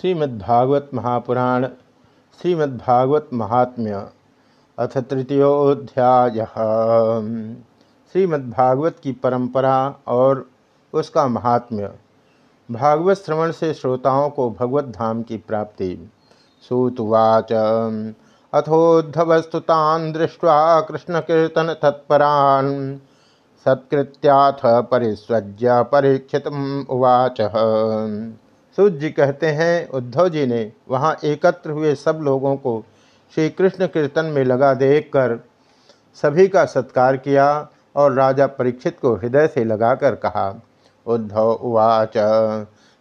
श्रीमद्भागवत महापुराण श्रीमद्भागवत महात्म्य अथ तृतीयोध्याय श्रीमद्भागवत की परंपरा और उसका महात्म्य। भागवत श्रवण से श्रोताओं को भगवत धाम की प्राप्ति। सूतवाच, अथोद्धवस्तुतान दृष्ट्वा कृष्ण कीर्तन तत्परान। सत्कृत्याथ परिस्वज्य परीक्षित उवाच। सूत जी कहते हैं उद्धव जी ने वहाँ एकत्र हुए सब लोगों को श्री कृष्ण कीर्तन में लगा देखकर सभी का सत्कार किया और राजा परीक्षित को हृदय से लगाकर कहा, उद्धव उवाच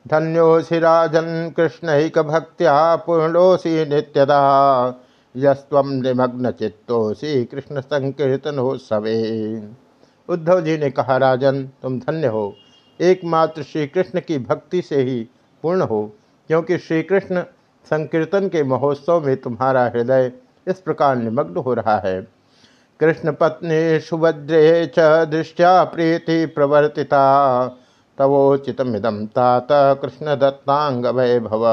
धन्योसि राजन कृष्णैक भक्त्या पूर्णोसी नित्यदा यस्व निमग्न चित्तोसी कृष्ण संकीर्तन हो सवे उद्धव जी ने कहा, राजन, तुम धन्य हो। एकमात्र श्री कृष्ण की भक्ति से ही पूर्ण हो, क्योंकि श्री कृष्ण संकीर्तन के महोत्सव में तुम्हारा हृदय इस प्रकार निमग्न हो रहा है। कृष्ण पत्नी सुभद्रे च दृष्टिया प्रीति प्रवर्तिता तवोचितमिदम तात कृष्ण दत्तांग वैभव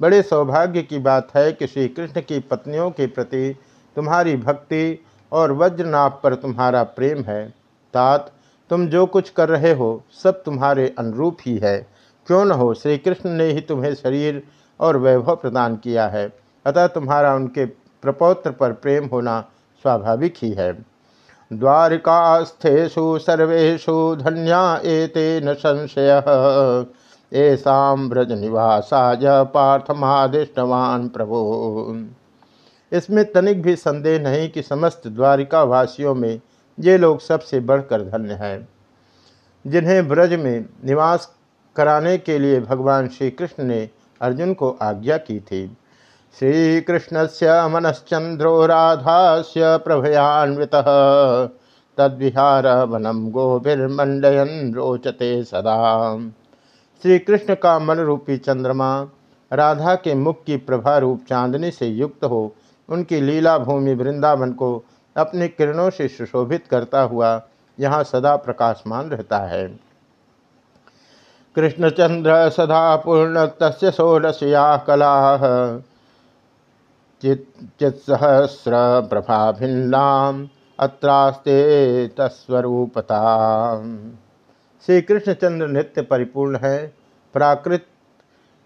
बड़े सौभाग्य की बात है कि श्री कृष्ण की पत्नियों के प्रति तुम्हारी भक्ति और वज्रनाभ पर तुम्हारा प्रेम है। तात, तुम जो कुछ कर रहे हो, सब तुम्हारे अनुरूप ही है। क्यों न हो? श्री कृष्ण ने ही तुम्हें शरीर और वैभव प्रदान किया है। अतः तुम्हारा उनके प्रपौत्र पर प्रेम होना स्वाभाविक ही है। द्वारिकास्थेषु सर्वेशु धन्या एते न संशय। ऐसा व्रज पार्थ पार्थमादिष्टवान प्रभु। इसमें तनिक भी संदेह नहीं कि समस्त द्वारिका वासियों में ये लोग सबसे बढ़कर धन्य हैं, जिन्हें ब्रज में निवास कराने के लिए भगवान श्री कृष्ण ने अर्जुन को आज्ञा की थी। श्रीकृष्ण से मनश्चंद्रो राधा से प्रभयान्वित। तद्विहार वनम गोभिर्मंडयन रोचते सदा। श्री कृष्ण का मन रूपी चंद्रमा राधा के मुख की प्रभा रूप चांदनी से युक्त हो, उनकी लीला भूमि वृंदावन को अपनी किरणों से सुशोभित करता हुआ यहाँ सदा प्रकाशमान रहता है। कृष्णचंद्र सदा पूर्ण तस् कला चित्सहस्र प्रभा भिन्नाम अत्रास्ते तस्वरूपता श्री कृष्णचंद्र नित्य परिपूर्ण है। प्राकृत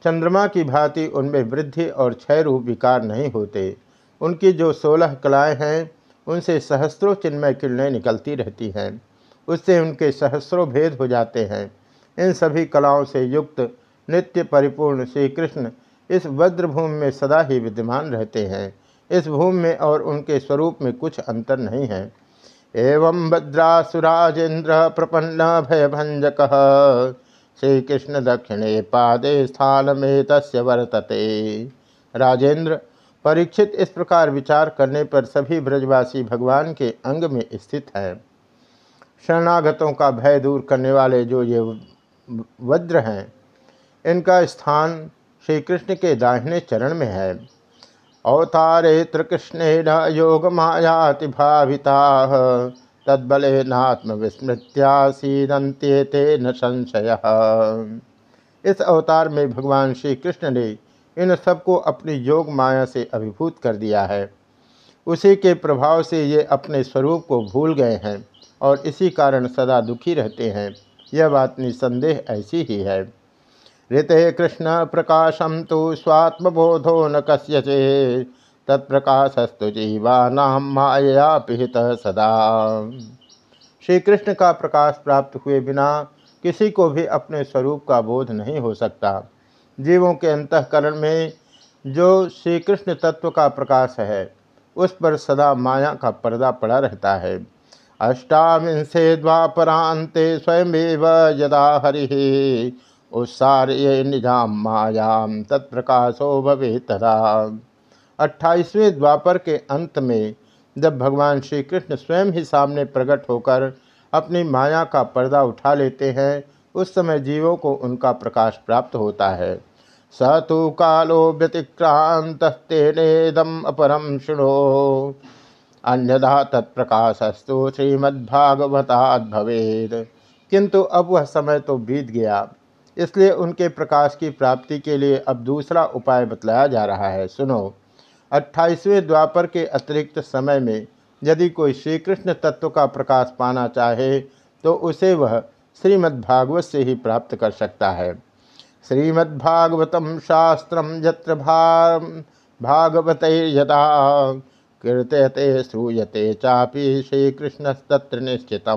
चंद्रमा की भांति उनमें वृद्धि और क्षय रूप विकार नहीं होते। उनकी जो सोलह कलाएँ हैं, उनसे सहस्रों चिन्मय किरणें निकलती रहती हैं। उससे उनके सहस्रों भेद हो जाते हैं। इन सभी कलाओं से युक्त नित्य परिपूर्ण श्री कृष्ण इस वज्रभूमि में सदा ही विद्यमान रहते हैं। इस भूमि में और उनके स्वरूप में कुछ अंतर नहीं है। एवं भद्रासुराजेन्द्र प्रपन्न भयभंजक श्री कृष्ण दक्षिणे पादे स्थान में तस्य वर्तते। राजेंद्र, परीक्षित इस प्रकार विचार करने पर सभी ब्रजवासी भगवान के अंग में स्थित हैं। शरणागतों का भय दूर करने वाले जो ये वज्र हैं। इनका स्थान श्री कृष्ण के दाहिने चरण में है। अवतारे कृष्णेन योग मायाति भाविता, तद्बल नात्म विस्मृत्या सीदंते न संशय। इस अवतार में भगवान श्री कृष्ण ने इन सबको अपनी योग माया से अभिभूत कर दिया है। उसी के प्रभाव से ये अपने स्वरूप को भूल गए हैं और इसी कारण सदा दुखी रहते हैं। यह बात निसंदेह ऐसी ही है। ऋत कृष्ण प्रकाशम तो स्वात्मबोधो न कस्यचे, तत्प्रकाशस्तु जीवानाम माया पिहित सदा। श्री कृष्ण का प्रकाश प्राप्त हुए बिना किसी को भी अपने स्वरूप का बोध नहीं हो सकता। जीवों के अंतकरण में जो श्री कृष्ण तत्व का प्रकाश है, उस पर सदा माया का पर्दा पड़ा रहता है। अष्टाविंशे द्वापरान्ते स्वयमेव यदा हरि उत्सार्य निज़ाम मायाम तत्प्रकाशो भवे तदा। अट्ठाईसवें द्वापर के अंत में जब भगवान श्री कृष्ण स्वयं ही सामने प्रकट होकर अपनी माया का पर्दा उठा लेते हैं, उस समय जीवों को उनका प्रकाश प्राप्त होता है। स तो कालो व्यतिक्रांत तेनेदम अपरम शुणो। अन्यथा तत्प्रकाशस्तु श्रीमद्भागवताद भवेद किंतु अब वह समय तो बीत गया। इसलिए उनके प्रकाश की प्राप्ति के लिए अब दूसरा उपाय बतलाया जा रहा है। सुनो, अट्ठाईसवें द्वापर के अतिरिक्त समय में यदि कोई श्री कृष्ण तत्व का प्रकाश पाना चाहे तो उसे वह श्रीमद्भागवत से ही प्राप्त कर सकता है। श्रीमद्भागवतम शास्त्रम यत्र भागवत यदा कीर्तयते श्रूयते चापी श्रीकृष्णस्तत्र निश्चित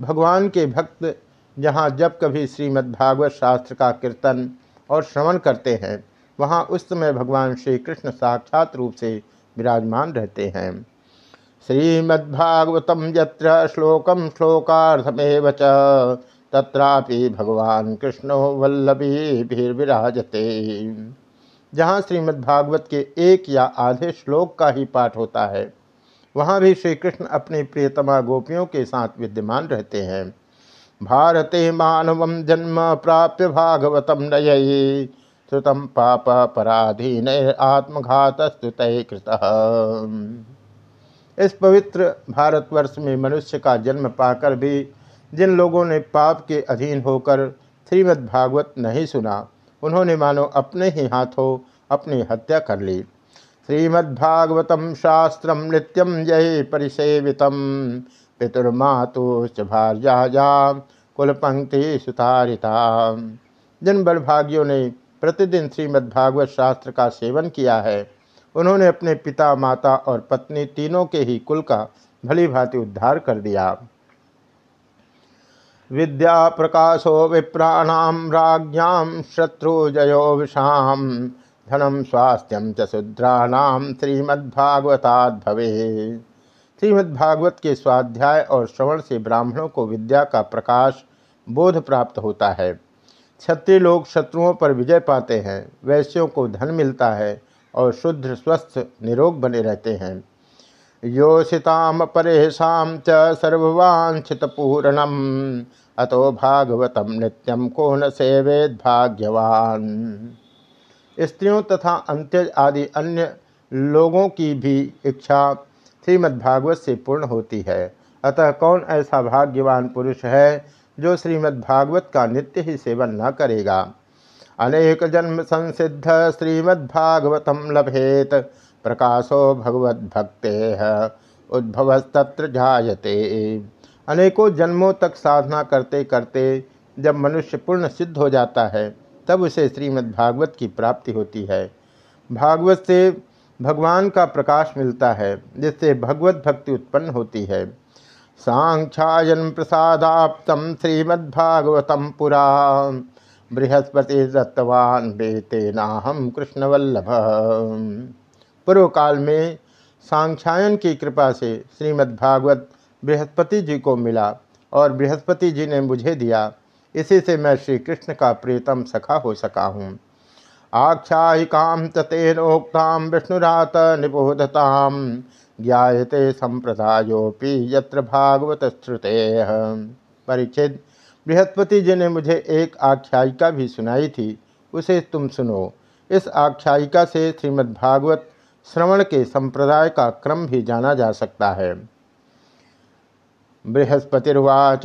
भगवान के भक्त जहाँ जब कभी श्रीमद्भागवत शास्त्र का कीर्तन और श्रवण करते हैं, वहाँ उस समय भगवान श्री कृष्ण साक्षात रूप से विराजमान रहते हैं। श्रीमद्भागवतम यत्र श्लोकम श्लोकार्थमेव च, तत्रापि भगवान कृष्णो वल्लभी भीर विराजते जहाँ श्रीमद्भागवत के एक या आधे श्लोक का ही पाठ होता है, वहाँ भी श्री कृष्ण अपनी प्रियतमा गोपियों के साथ विद्यमान रहते हैं। भारते मानव जन्म प्राप्य भागवतम नय श्रुतम पाप पराधीन आत्मघात स्तुत कृत। इस पवित्र भारतवर्ष में मनुष्य का जन्म पाकर भी जिन लोगों ने पाप के अधीन होकर श्रीमद्भागवत नहीं सुना उन्होंने मानो अपने ही हाथों अपनी हत्या कर ली। श्रीमद्भागवतम शास्त्रम नित्यम जय परिसेवित। पितुर्मातुश्च कुल पंक्ति सुतारिता जिन बड़भागियों ने प्रतिदिन श्रीमद्भागवत शास्त्र का सेवन किया है। उन्होंने अपने पिता, माता और पत्नी तीनों के ही कुल का भली भांति उद्धार कर दिया। विद्या प्रकाशो विप्राणाम राज्ञाम शत्रुजयो विषाम धनम स्वास्थ्यम च शूद्राणाम श्रीमद्भागवताद भवे श्रीमद्भागवत के स्वाध्याय और श्रवण से ब्राह्मणों को विद्या का प्रकाश बोध प्राप्त होता है। क्षत्रिय लोग शत्रुओं पर विजय पाते हैं, वैश्यों को धन मिलता है और शुद्ध स्वस्थ, निरोग बने रहते हैं। योषिताम परेशाम च सर्ववांछित पूर्णम अतो भागवतम नित्यम को न सेवेद भाग्यवान स्त्रियों तथा अंत्य आदि अन्य लोगों की भी इच्छा श्रीमद्भागवत से पूर्ण होती है। अतः कौन ऐसा भाग्यवान पुरुष है जो श्रीमद्भागवत का नित्य ही सेवन न करेगा? अनेक जन्म संसिद्ध श्रीमद्भागवतम लभेत। प्रकाशो भगवद्भक्ते, उद्भवस्तत्र जायते। अनेकों जन्मों तक साधना करते करते जब मनुष्य पूर्ण सिद्ध हो जाता है, तब उसे श्रीमद्भागवत की प्राप्ति होती है। भागवत से भगवान का प्रकाश मिलता है, जिससे भगवत भक्ति उत्पन्न होती है। सांख्यायन प्रसादाप्त श्रीमद्भागवतम पुरा। बृहस्पति दत्तवान बेतेनाहम कृष्णवल्लभ। पूर्व काल में सांख्यायन की कृपा से श्रीमद्भागवत बृहस्पति जी को मिला और बृहस्पति जी ने मुझे दिया। इसी से मैं श्री कृष्ण का प्रियतम सखा हो सका हूँ। आख्यायिकां तेनोक्तां विष्णुरात निबोधतां ज्ञाते संप्रदायोपि यत्र भागवत श्रुते परिचित बृहस्पति जी ने मुझे एक आख्यायिका भी सुनाई थी। उसे तुम सुनो। इस आख्यायिका से श्रीमद्भागवत श्रवण के संप्रदाय का क्रम भी जाना जा सकता है। बृहस्पतिर्वाच,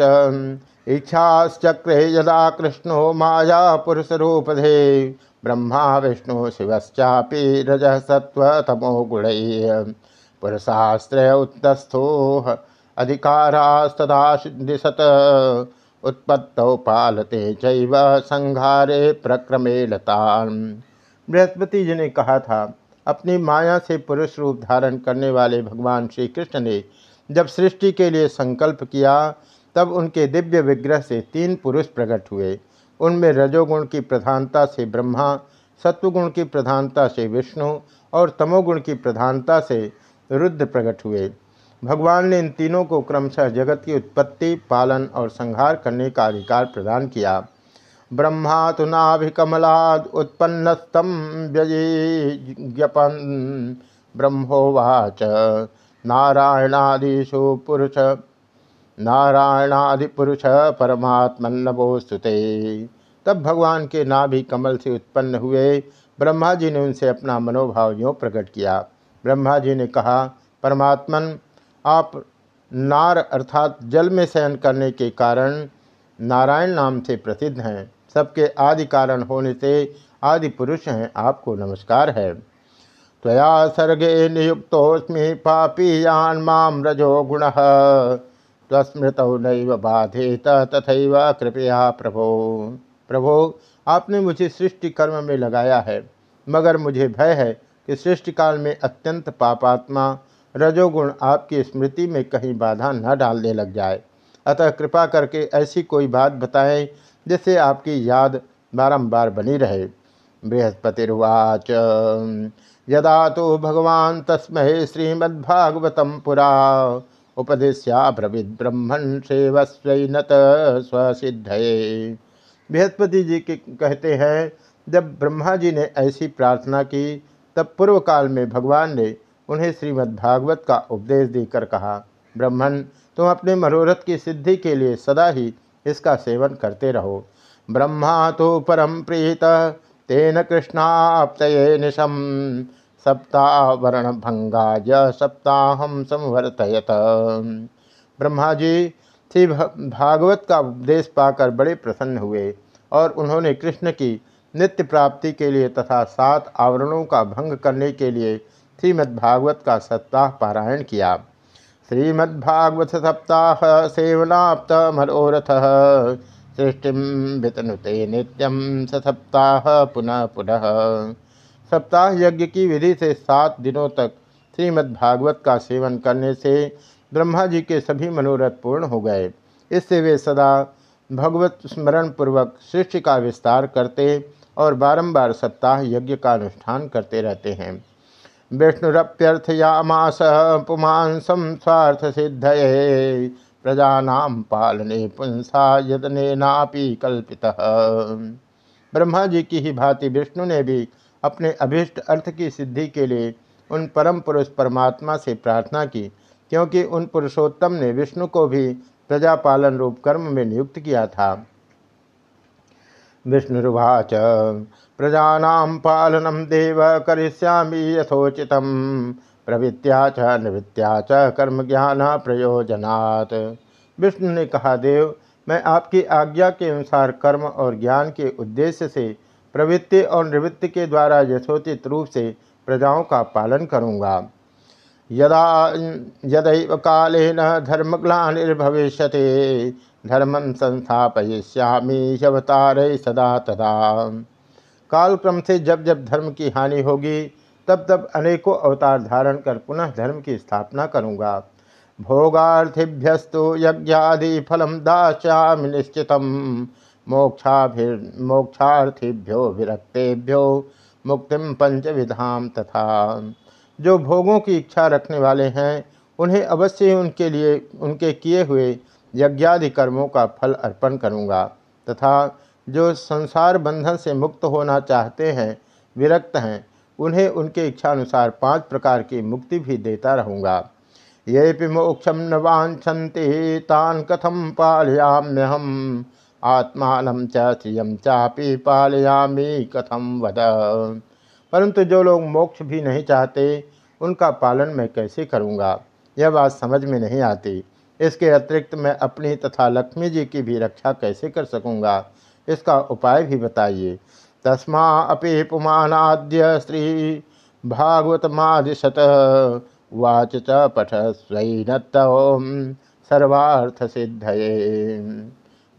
इच्छाश्चक्रे यदा कृष्णो माया पुरुषरूपधे, ब्रह्मा विष्णु शिवश्चापि रज सत्व तमो गुण पुरुषास्त्रय उत्तस्थो अधिकारास्तदा दिशत उत्पत्तौ पालते चैव संहारे प्रक्रमे लतान बृहस्पति जी ने कहा था अपनी माया से पुरुष रूप धारण करने वाले भगवान श्री कृष्ण ने जब सृष्टि के लिए संकल्प किया, तब उनके दिव्य विग्रह से तीन पुरुष प्रकट हुए। उनमें रजोगुण की प्रधानता से ब्रह्मा, सत्वगुण की प्रधानता से विष्णु और तमोगुण की प्रधानता से रुद्र प्रकट हुए। भगवान ने इन तीनों को क्रमशः जगत की उत्पत्ति, पालन और संहार करने का अधिकार प्रदान किया। ब्रह्मा तो नाभिकमलाद उत्पन्नस्तम व्यजपन ब्रह्मोवाच। नारायणादिशु पुरुष, नारायणादिपुरुष परमात्मन नमोस्तुते तब भगवान के नाभि कमल से उत्पन्न हुए ब्रह्मा जी ने उनसे अपना मनोभाव यों प्रकट किया। ब्रह्मा जी ने कहा, परमात्मन, आप नार अर्थात जल में शयन करने के कारण नारायण नाम से प्रसिद्ध हैं। सबके आदि कारण होने से आदि पुरुष हैं। आपको नमस्कार है। त्वया सर्गे नियुक्तोस्मि पापीयान माम रजो गुण। तस्मृत नैव बाधेत तथा कृपया प्रभो। प्रभो, आपने मुझे सृष्टि कर्म में लगाया है, मगर मुझे भय है कि सृष्टि काल में अत्यंत पापात्मा रजोगुण आपकी स्मृति में कहीं बाधा न डालने लग जाए। अतः कृपा करके ऐसी कोई बात बताएँ जिससे आपकी याद बारंबार बनी रहे। बृहस्पतिर्वाच यदा तो भगवान तस्मय श्रीमद्भागवतम पुरा। उपदेश्या ब्रविद ब्रह्मण सेवस्वनत स्वसिद्ध बृहस्पति जी के कहते हैं, जब ब्रह्मा जी ने ऐसी प्रार्थना की, तब पूर्व काल में भगवान ने उन्हें श्रीमद्भागवत का उपदेश देकर कहा ब्रह्मण तुम अपने मनोरथ की सिद्धि के लिए सदा ही इसका सेवन करते रहो। ब्रह्मा तो परम प्रीत, तेन कृष्णाप्त निशम। सप्ताह वर्ण भंगाय सप्ताहम संवर्तयत। ब्रह्मा जी श्री भागवत का उपदेश पाकर बड़े प्रसन्न हुए और उन्होंने कृष्ण की नित्य प्राप्ति के लिए तथा सात आवरणों का भंग करने के लिए श्रीमद्भागवत का सप्ताह पारायण किया। श्रीमद्भागवत सप्ताह सेवनाप्त मनोरथ सृष्टि वितनुते नित्यम सप्ताह पुनः पुनः। सप्ताह यज्ञ की विधि से सात दिनों तक श्रीमद्भागवत का सेवन करने से ब्रह्मा जी के सभी मनोरथ पूर्ण हो गए। इससे वे सदा भगवत स्मरण पूर्वक सृष्टि का विस्तार करते और बारंबार सप्ताह यज्ञ का अनुष्ठान करते रहते हैं। विष्णुरप्यर्थयामास पुमांसम स्वार्थ सिद्ध प्रजा पालने पुंसा यदनेनापि कल्पित। ब्रह्मा जी की ही भांति विष्णु ने भी अपने अभिष्ट अर्थ की सिद्धि के लिए उन परम पुरुष परमात्मा से प्रार्थना की, क्योंकि उन पुरुषोत्तम ने विष्णु को भी प्रजापालन रूप कर्म में नियुक्त किया था। विष्णुवाच प्रजा पालनम देव करिष्यामि यथोचित। प्रवृत्या च निवृत्त्या च कर्म ज्ञान प्रयोजनात्। विष्णु ने कहा, देव, मैं आपकी आज्ञा के अनुसार कर्म और ज्ञान के उद्देश्य से प्रवृत्ति और निवृत्ति के द्वारा यथोचित रूप से प्रजाओं का पालन करूँगा। यदा यदैव कालेन धर्मग्लानिर्भविष्यते, धर्मं संस्थापयिष्यामि अवतारे सदा तदा। कालक्रम से जब जब धर्म की हानि होगी, तब तब अनेकों अवतार धारण कर पुनः धर्म की स्थापना करूँगा। भोगार्थिभ्यस्तु यज्ञादि फलम निश्चित मोक्षाभिर्मोक्षार्थिभ्यो विरक्तेभ्यो मुक्तिम पंच विधाम तथा। जो भोगों की इच्छा रखने वाले हैं, उन्हें अवश्य ही उनके लिए, उनके किए हुए यज्ञादि कर्मों का फल अर्पण करूँगा। तथा जो संसार बंधन से मुक्त होना चाहते हैं, विरक्त हैं, उन्हें उनके इच्छानुसार पाँच प्रकार की मुक्ति भी देता रहूँगा। ये भी मोक्षम न वाछन्ति तान कथम पालयाम्यहम, आत्मान च चापी पालयामी कथम वद। परंतु जो लोग मोक्ष भी नहीं चाहते, उनका पालन मैं कैसे करूँगा? यह बात समझ में नहीं आती। इसके अतिरिक्त मैं अपनी तथा लक्ष्मी जी की भी रक्षा कैसे कर सकूँगा? इसका उपाय भी बताइए। तस्मा अपि पुमानाद्य श्री भागवतमादिशत वाच च पठ स्वैनत सर्वार्थ सिद्धये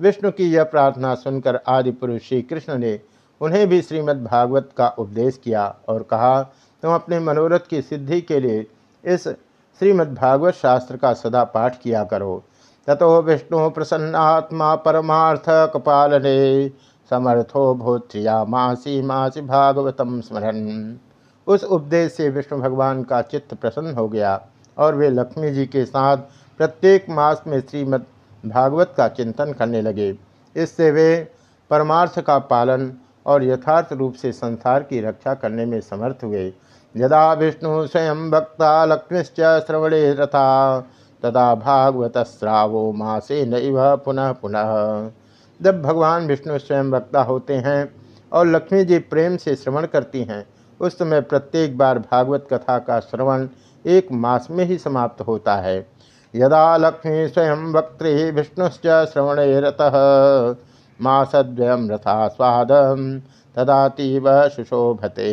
विष्णु की यह प्रार्थना सुनकर आदि पुरुष श्री कृष्ण ने उन्हें भी श्रीमद्भागवत का उपदेश किया और कहा, तुम अपने मनोरथ की सिद्धि के लिए इस श्रीमद्भागवत शास्त्र का सदा पाठ किया करो। ततो विष्णु प्रसन्नात्मा परमार्थ कपालने, समर्थो भूत्रिया मासी मासी भागवतम स्मरण उस उपदेश से विष्णु भगवान का चित्त प्रसन्न हो गया और वे लक्ष्मी जी के साथ प्रत्येक मास में श्रीमद् भागवत का चिंतन करने लगे। इससे वे परमार्थ का पालन और यथार्थ रूप से संसार की रक्षा करने में समर्थ हुए। यदा विष्णु स्वयं भक्ता लक्ष्मीश्च श्रवणे रथा, तदा भागवत श्रावो मासे नैव पुनः पुनः। जब भगवान विष्णु स्वयं वक्ता होते हैं और लक्ष्मी जी प्रेम से श्रवण करती हैं, उस समय प्रत्येक बार भागवत कथा का श्रवण एक मास में ही समाप्त होता है। यदा लक्ष्मी स्वयं वक्त्री विष्णुश्च श्रवणे रतः मासद्वयं रथास्वाद तदातीव सुशोभते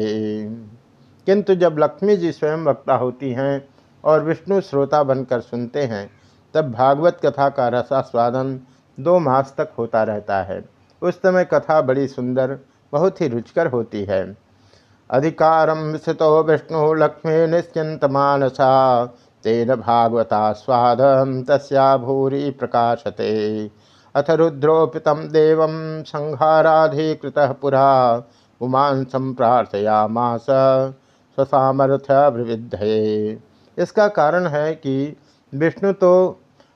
किंतु जब लक्ष्मी जी स्वयं वक्ता होती हैं और विष्णु श्रोता बनकर सुनते हैं, तब भागवत कथा का रसास्वादन दो मास तक होता रहता है। उस समय कथा बड़ी सुंदर, बहुत ही रुचकर होती है। अधिकारम विस्तो विष्णु लक्ष्मी निश्चिंत मानसा, तेन भागवता स्वाद तस्या भूरी प्रकाशते। अथ रुद्रोपित देव संहाराधिकृत पुरा। उमान संप्रार्थयामास स्वसामर्थ्य इसका कारण है कि विष्णु तो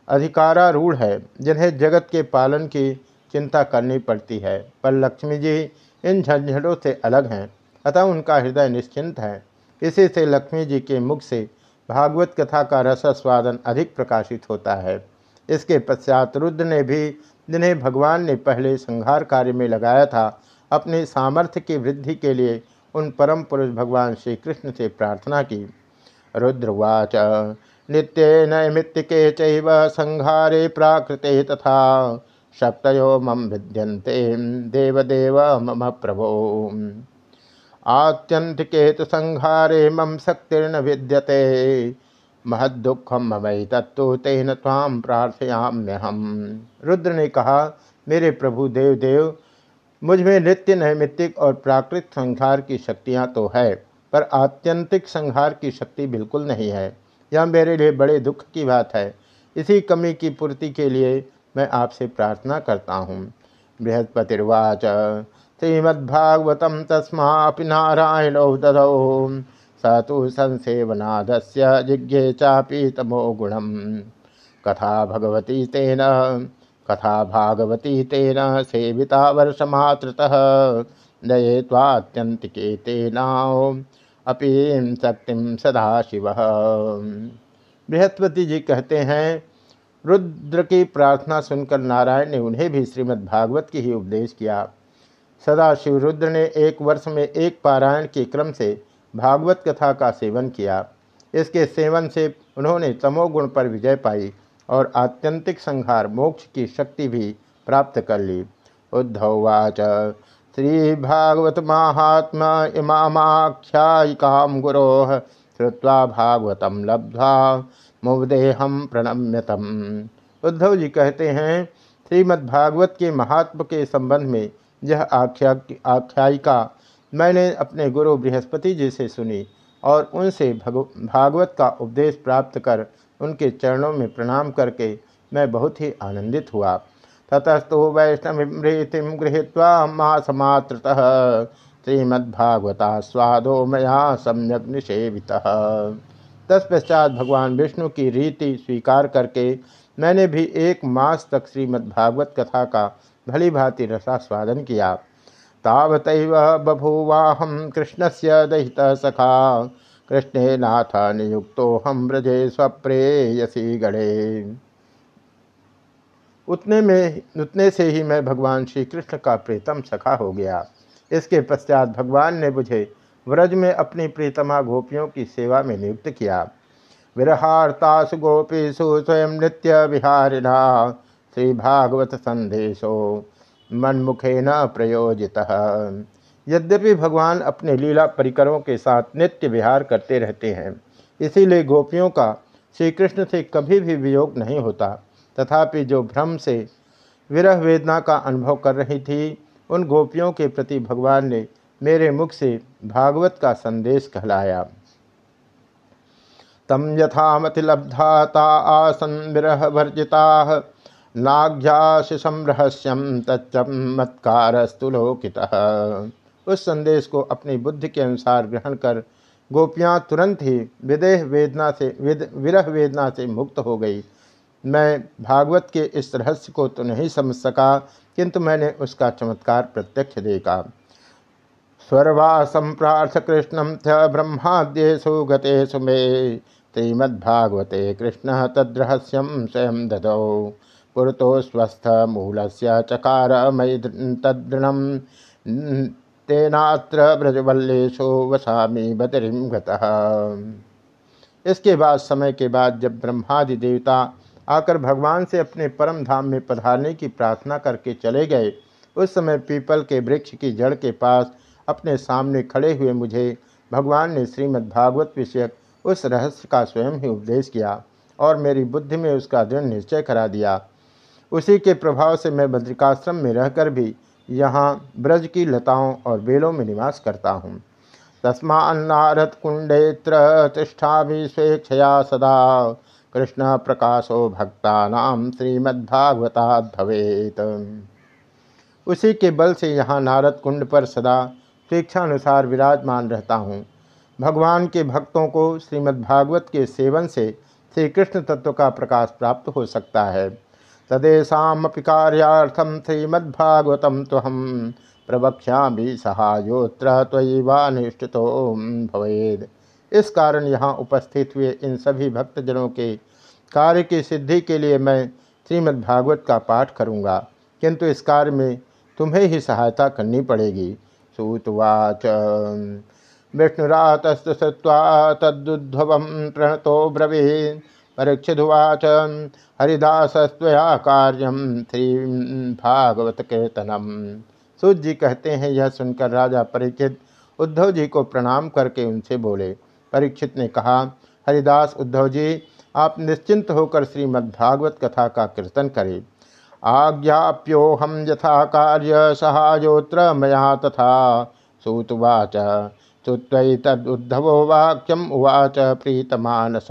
अधिकारारूढ़ है, जिन्हें जगत के पालन की चिंता करनी पड़ती है, पर लक्ष्मी जी इन झंझटों से अलग हैं, अतः उनका हृदय निश्चिंत है। इसी से लक्ष्मी जी के मुख से भागवत कथा का रसस्वादन अधिक प्रकाशित होता है। इसके पश्चात रुद्र ने भी जिन्हें भगवान ने पहले संहार कार्य में लगाया था, अपने सामर्थ्य की वृद्धि के लिए उन परम पुरुष भगवान श्री कृष्ण से प्रार्थना की। रुद्रवाच, नित्य नैमित्तिके चैव संहारे प्राकृते तथा शक्तयो मम विद्यन्ते, देवदेव मम प्रभो। आत्यंतिके तो संहारे मम शक्तिर्न विद्यते महदुखम ममई तत्व तेन ताम प्रार्थयाम्यहम। रुद्र ने कहा, मेरे प्रभु देव देव मुझमें नित्य नैमित्तिक और प्राकृत संहार की शक्तियाँ तो है, पर आत्यंतिक संहार की शक्ति बिल्कुल नहीं है। यह मेरे लिए बड़े दुख की बात है। इसी कमी की पूर्ति के लिए मैं आपसे प्रार्थना करता हूँ। बृहस्पतिर्वाच। श्रीमद्भागवत तस्मा नारायण दधौ। स तो संसेवनादस्य जिज्ञे चापी तमो गुणम। कथा भगवती तेन, कथा भागवती तेन सेविता वर्षमात्रतः नये तात्यंतिके तेनाओ अपीम शक्तिम सदाशिव बृहस्पति जी कहते हैं, रुद्र की प्रार्थना सुनकर नारायण ने उन्हें भी श्रीमद् भागवत की ही उपदेश किया। सदाशिव रुद्र ने एक वर्ष में एक पारायण के क्रम से भागवत कथा का सेवन किया। इसके सेवन से उन्होंने तमोगुण पर विजय पाई और आत्यंतिक संहार मोक्ष की शक्ति भी प्राप्त कर ली। उद्धववाच श्री भागवत महात्मा इमाख्यायिका गुरो श्रुवा भागवतम लब्ध्वा मुदेहम प्रणम्यतम। उद्धव जी कहते हैं, श्रीमद्भागवत के महात्म के संबंध में यह आख्या आख्यायिका मैंने अपने गुरु बृहस्पति जी से सुनी और उनसे भागवत का उपदेश प्राप्त कर उनके चरणों में प्रणाम करके मैं बहुत ही आनंदित हुआ। ततस्तु वैष्णवीतिम गृहीत्वा मासमात्रतः श्रीमद्भागवता स्वादो मया सम्यक निषेवित। तत्पश्चात भगवान विष्णु की रीति स्वीकार करके मैंने भी एक मास तक श्रीमद्भागवत कथा का भली भांति रसास्वादन किया। तावत बभूवाहम कृष्ण से दहित सखा। कृष्णे नाथ नियुक्तो हम ब्रजे स्वप्रेयसी गणे। उतने में, उतने से ही मैं भगवान श्री कृष्ण का प्रीतम सखा हो गया। इसके पश्चात भगवान ने मुझे व्रज में अपनी प्रीतमा गोपियों की सेवा में नियुक्त किया। विरहार्तासु गोपीसु स्वयं नित्य विहारिणा। श्री भागवत संदेशो। मनमुखे न प्रयोजित। यद्यपि भगवान अपने लीला परिकरों के साथ नित्य विहार करते रहते हैं, इसीलिए गोपियों का श्री कृष्ण से कभी भी वियोग नहीं होता। तथापि जो भ्रम से विरह वेदना का अनुभव कर रही थी, उन गोपियों के प्रति भगवान ने मेरे मुख से भागवत का संदेश कहलाया। तम यथामतिलब्धाता आसन विरह वर्जिता नाग्याशिषम रहस्यम तच्चमत्कारस्तुलोकित उस संदेश को अपनी बुद्धि के अनुसार ग्रहण कर गोपियाँ तुरंत ही विदेह वेदना से विद, विरह वेदना से मुक्त हो गई। मैं भागवत के इस रहस्य को तो नहीं समझ सका किंतु मैंने उसका चमत्कार प्रत्यक्ष देखा। स्वर्वासम प्रार्थ कृष्णम थ ब्रह्माद्यु गतेषु मे। श्रीमद्भागवते कृष्ण तद्रहस्यम स्वयं ददौ। पुरतो स्वस्थ मूल से चकार मयि तदृणम तेनात्र ब्रजवल्लेशो वसामी बदरीं इसके बाद, समय के बाद जब ब्रह्मादि देवता आकर भगवान से अपने परम धाम में पधारने की प्रार्थना करके चले गए, उस समय पीपल के वृक्ष की जड़ के पास अपने सामने खड़े हुए मुझे भगवान ने श्रीमद् भागवत विषयक उस रहस्य का स्वयं ही उपदेश किया और मेरी बुद्धि में उसका दृढ़ निश्चय करा दिया। उसी के प्रभाव से मैं बद्रिकाश्रम में रहकर भी यहाँ ब्रज की लताओं और बेलों में निवास करता हूँ। तस्मान्नारद कुंडेत्र तिष्ठा भी स्वेच्छया सदा। कृष्ण प्रकाशो भक्ता नाम श्रीमद्भागवता भवेत। उसी के बल से यहाँ नारद कुंड पर सदा स्वेच्छानुसार विराजमान रहता हूँ। भगवान के भक्तों को श्रीमद्भागवत के सेवन से श्री कृष्ण तत्व का प्रकाश प्राप्त हो सकता है। तदेशापि कार्यार्थम श्रीमद्भागवतम तो हम प्रवक्षा भी सहायोत्र त्वयिवानिष्ठितो भवेद। इस कारण यहाँ उपस्थित हुए इन सभी भक्तजनों के कार्य की सिद्धि के लिए मैं श्रीमद्भागवत का पाठ करूँगा। किंतु इस कार्य में तुम्हें ही सहायता करनी पड़ेगी। सूतवाच विष्णुरातस्तुवा तदुद्भव प्रणतो ब्रवी परीक्षिवाच हरिदासस्तया कार्यम श्री भागवत कीर्तनम सूत जी कहते हैं, यह सुनकर राजा परीक्षित उद्धव जी को प्रणाम करके उनसे बोले। परीक्षित ने कहा, हरिदास उद्धव जी, आप निश्चिंत होकर श्रीमद्भागवत कथा का कीर्तन करें। आज्ञाप्योहम यथा कार्य सहायोत्र मया तथा। सूतवाच। सुत्वयि तदुद्धवो वाक्यम उवाच प्रीतमानस।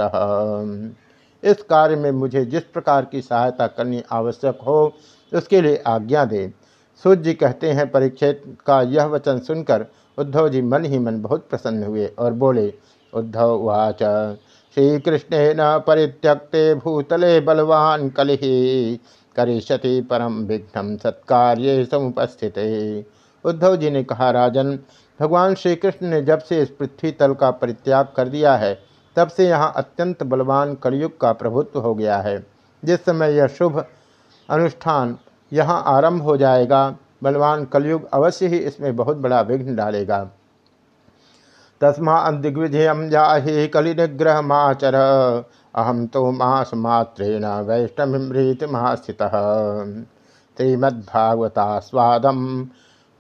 इस कार्य में मुझे जिस प्रकार की सहायता करनी आवश्यक हो, उसके लिए आज्ञा दे। सूर्य कहते हैं परीक्षित का यह वचन सुनकर उद्धव जी मन ही मन बहुत प्रसन्न हुए और बोले, उद्धव वाच श्रीकृष्ण न परित्यक्ते भूतले बलवान कलि, करिष्यति परम विघ्न सत्कार्य समुपस्थित। उद्धव जी ने कहा, राजन, भगवान श्री कृष्ण ने जब से इस पृथ्वी तल का परित्याग कर दिया है तब से यहाँ अत्यंत बलवान कलयुग का प्रभुत्व हो गया है। जिस समय यह शुभ अनुष्ठान यहाँ आरंभ हो जाएगा, बलवान कलयुग अवश्य ही इसमें बहुत बड़ा विघ्न डालेगा। तस्मा दिग्विजय जाहि माचर अहम तो मास मात्रेण वैष्णवीमृत महास्थित श्रीमद्भागवतास्वादम।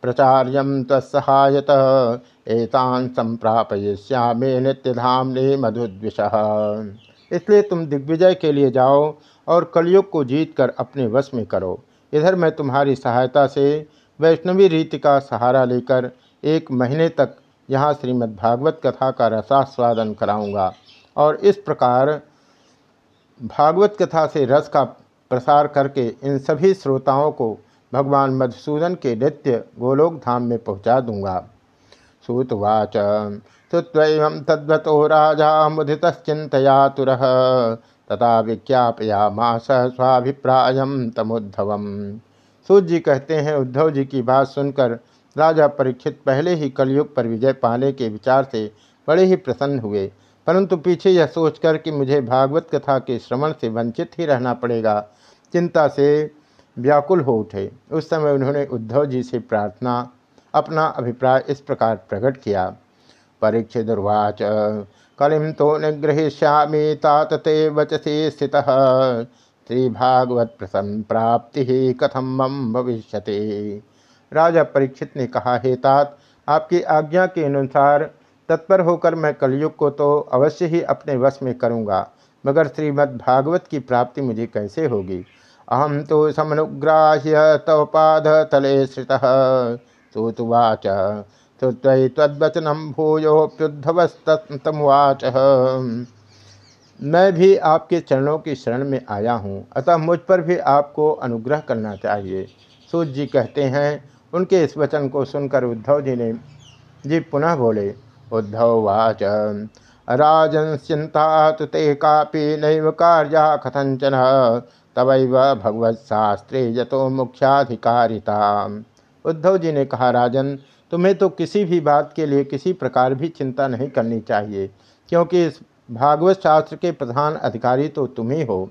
प्रचार्य तत्सहायत। एतान संप्रापयिष्यामे नित्यधामने मधुद्विष। इसलिए तुम दिग्विजय के लिए जाओ और कलयुग को जीत कर अपने वश में करो। इधर मैं तुम्हारी सहायता से वैष्णवी रीति का सहारा लेकर एक महीने तक यहाँ श्रीमद्भागवत कथा का रसास्वादन कराऊँगा और इस प्रकार भागवत कथा से रस का प्रसार करके इन सभी श्रोताओं को भगवान मधुसूदन के नित्य गोलोक धाम में पहुँचा दूँगा। सूतवाच सुत्वं तद्वतो राजा मुदितश्चिंतयातुर तथा विज्ञापया मास स्वाभिप्राय तमुद्धव सूत जी कहते हैं, उद्धव जी की बात सुनकर राजा परीक्षित पहले ही कलयुग पर विजय पाने के विचार से बड़े ही प्रसन्न हुए। परंतु पीछे यह सोचकर कि मुझे भागवत कथा के श्रवण से वंचित ही रहना पड़ेगा। चिंता से व्याकुल हो उठे। उस समय उन्होंने उद्धव जी से प्रार्थना, अपना अभिप्राय इस प्रकार प्रकट किया। परीक्षित दुर्वाच कलिम तो निगृहिष्यामी तात ते वचसी स्थित। श्री भागवत प्रसन्न प्राप्ति ही कथम मम भविष्य राजा परीक्षित ने कहा, हे तात, आपकी आज्ञा के अनुसार तत्पर होकर मैं कलयुग को तो अवश्य ही अपने वश में करूँगा, मगर श्रीमद् भागवत की प्राप्ति मुझे कैसे होगी? अहम तो समनुग्राह्य तव पाद तले श्रित सुतुवाच श्रुत्वयि तद्वचनम भूयोप्युद्धवस्तमुवाच मैं भी आपके चरणों की शरण में आया हूँ, अतः मुझ पर भी आपको अनुग्रह करना चाहिए। सूत जी कहते हैं, उनके इस वचन को सुनकर उद्धव जी ने, जी पुनः बोले, उद्धव वाच उद्धवाच राजंस्यंता ते कापी नैव कार्या कथंचन तवैव भगवत्शास्त्रे यतो मुख्याधिकारिता उद्धव जी ने कहा, राजन, तुम्हें तो किसी भी बात के लिए किसी प्रकार भी चिंता नहीं करनी चाहिए, क्योंकि इस भागवत शास्त्र के प्रधान अधिकारी तो तुम ही हो।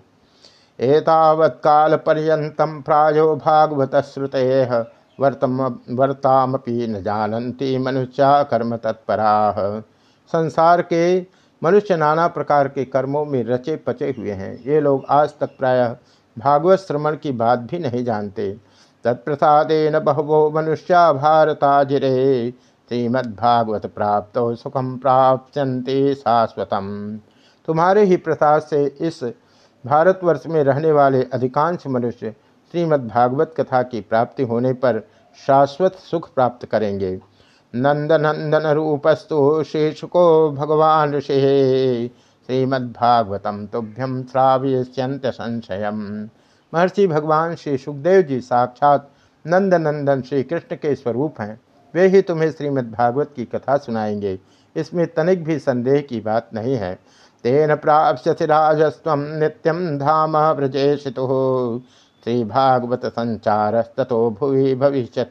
एतावत्काल पर्यतम प्रायो भागवत श्रुत वर्तम, वर्तामपि न जानती मनुष्या कर्म तत्परा। संसार के मनुष्य नाना प्रकार के कर्मों में रचे पचे हुए हैं। ये लोग आज तक प्रायः भागवत श्रवण की बात भी नहीं जानते। तत्प्रसादेन बहवो मनुष्या भारताजिरे। श्रीमद्भागवत प्राप्त सुखम प्राप्यंते शाश्वतम। तुम्हारे ही प्रसाद से इस भारतवर्ष में रहने वाले अधिकांश मनुष्य श्रीमद्भागवत कथा की प्राप्ति होने पर शाश्वत सुख प्राप्त करेंगे। नंदनंदन रूपस्तु शेषुको भगवान ऋषि श्रीमद्भागवतम तुभ्यम श्राव्यंत संशय महर्षि भगवान श्री सुखदेव जी साक्षात नंदनंदन श्री कृष्ण के स्वरूप हैं। वे ही तुम्हें श्रीमद्भागवत की कथा सुनाएँगे। इसमें तनिक भी संदेह की बात नहीं है। तेन प्राप्स्यसि राजस्व नित्यम धाम व्रजेशितु। श्रीभागवत संचारस्तो भुवि भविष्य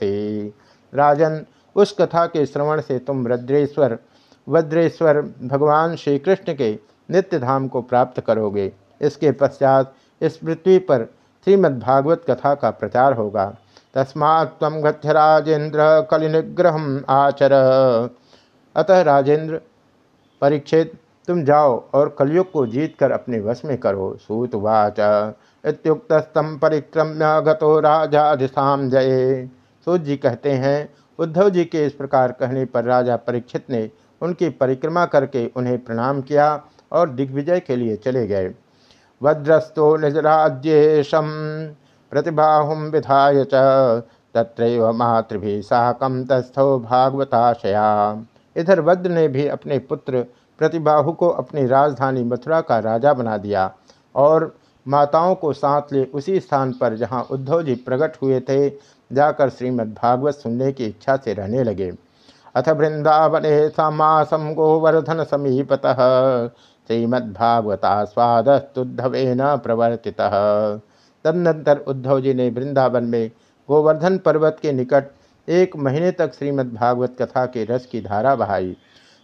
राजन उस कथा के श्रवण से तुम वज्रेश्वर वज्रेश्वर, भगवान श्री कृष्ण के नित्य धाम को प्राप्त करोगे। इसके पश्चात इस पृथ्वी पर श्रीमद्भागवत कथा का प्रचार होगा। तस्मा तम राजेंद्र कलिनिग्रह आचर। अतः राजेंद्र परीक्षित, तुम जाओ और कलयुग को जीत कर अपने वश में करो सूतवाच इतुक्तस्तम परिक्रम्य गतो राजाधिशाम जय। सूत जी कहते हैं उद्धव जी के इस प्रकार कहने पर राजा परीक्षित ने उनकी परिक्रमा करके उन्हें प्रणाम किया और दिग्विजय के लिए चले गए। वज्रस्तो निजराज्येशम प्रतिबाहुम विधाय च तत्र मातृभि साकम तस्थो भागवताशया। इधर वज्र ने भी अपने पुत्र प्रतिबाहु को अपनी राजधानी मथुरा का राजा बना दिया और माताओं को साथ ले उसी स्थान पर जहाँ उद्धव जी प्रकट हुए थे, जाकर श्रीमद्भागवत सुनने की इच्छा से रहने लगे। अथ वृंदावने समासम गोवर्धन समीपतः न प्रवर्ति तदनंतर उद्धव जी ने वृंदावन में गोवर्धन पर्वत के निकट एक महीने तक श्रीमद्भागवत कथा के रस की धारा बहाई।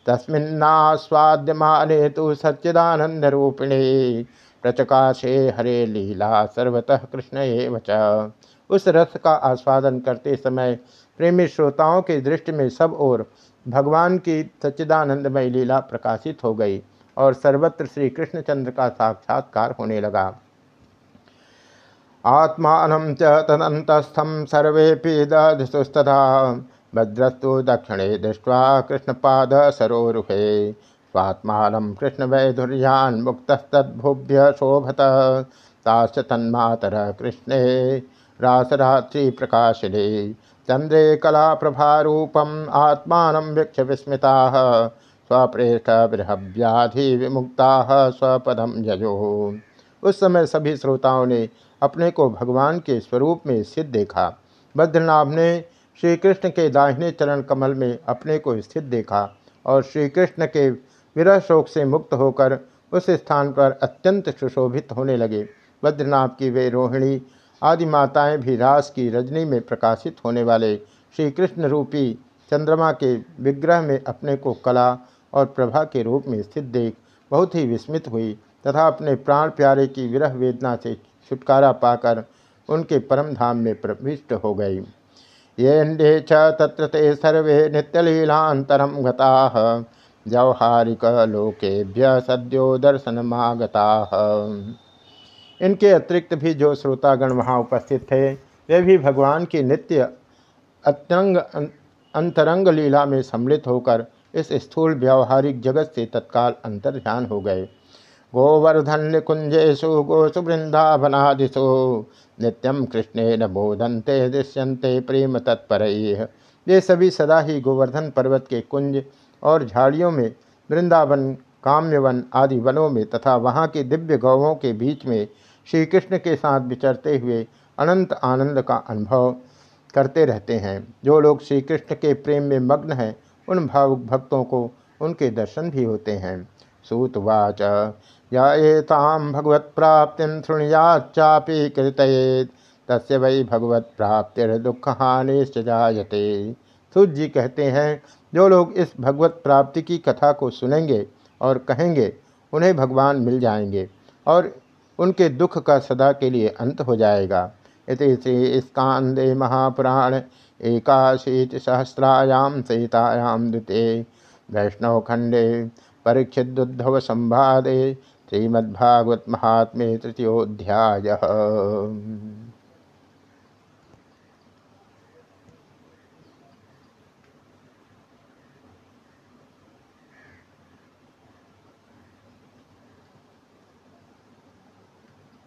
तस्मिन्नास्वाद्यमाने तो सच्चिदानंद रूपिणे प्रचकाशे हरे लीला, सर्वतः कृष्ण एवं उस रस का आस्वादन करते समय प्रेमी श्रोताओं की दृष्टि में सब ओर भगवान की सच्चिदानंदमय लीला प्रकाशित हो गई और सर्वत्र श्री कृष्णचंद्र का साक्षात्कार होने लगा। आत्मान च तदंतस्थम सर्वे दधुस्तथा, भद्रस्तु दक्षिणे दृष्ट्वा कृष्णपाद सरोरुहे। स्वात्मान कृष्ण वैधुर्यान मुक्तस्तद्भुभ्य शोभत। ताश्च तन्मातर कृष्णे, रासरात्रि प्रकाशिने चंद्रे कला प्रभारूपम आत्मा वृक्ष विस्मता, स्वप्रेष्ठ बृहव्याधि विमुक्ता स्वपदम यजो। उस समय सभी श्रोताओं ने अपने को भगवान के स्वरूप में स्थित देखा। बद्रनाभ ने श्री कृष्ण के दाहिने चरण कमल में अपने को स्थित देखा और श्री कृष्ण के विरह शोक से मुक्त होकर उस स्थान पर अत्यंत सुशोभित होने लगे। बद्रनाथ की वे रोहिणी, आदि माताएँ भी रास की रजनी में प्रकाशित होने वाले श्री कृष्ण रूपी चंद्रमा के विग्रह में अपने को कला और प्रभा के रूप में स्थित देख बहुत ही विस्मित हुई तथा अपने प्राण प्यारे की विरह वेदना से छुटकारा पाकर उनके परम धाम में प्रविष्ट हो गई। ये च तत्र ते सर्वे नित्यलीलांतरम गता। व्यवहारिक लोकेभ्य सद्यो दर्शनमागता इनके अतिरिक्त भी जो श्रोतागण वहाँ उपस्थित थे, वे भी भगवान की नित्य अत्यंग अंतरंग लीला में सम्मिलित होकर इस स्थूल व्यवहारिक जगत से तत्काल अंतर्ध्यान हो गए। गोवर्धन निकुंजेशु गोसु वृंदावनादिशु नित्यम कृष्णे न बोधनते दृश्यंते प्रेम तत्पर। ये सभी सदा ही गोवर्धन पर्वत के कुंज और झाड़ियों में, वृंदावन, काम्यवन आदि वनों में तथा वहाँ के दिव्य गौवों के बीच में श्री कृष्ण के साथ विचरते हुए अनंत आनंद का अनुभव करते रहते हैं। जो लोग श्री कृष्ण के प्रेम में मग्न हैं, उन भावुक भक्तों को उनके दर्शन भी होते हैं। सूतवाच भगवत प्राप्ति शृणुयाचापी कृत तस् वै भगवत प्राप्तिर दुख हानि जायते। सूत जी कहते हैं जो लोग इस भगवत प्राप्ति की कथा को सुनेंगे और कहेंगे, उन्हें भगवान मिल जाएँगे और उनके दुख का सदा के लिए अंत हो जाएगा। इति श्री स्कांदे महापुराण एकाशीति सहस्रायाम सहितायाम द्वितीय वैष्णव खंडे परीक्षिदुद्धव संवादे श्रीमद्भागवत महात्म्य तृतीयोध्याय